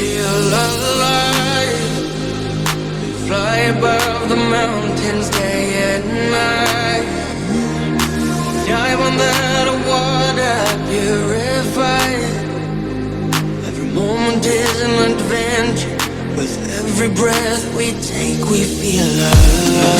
feel alive. Fly above the mountains day and night. Dive on that water purified. Every moment is an adventure. With every breath we take, we feel alive.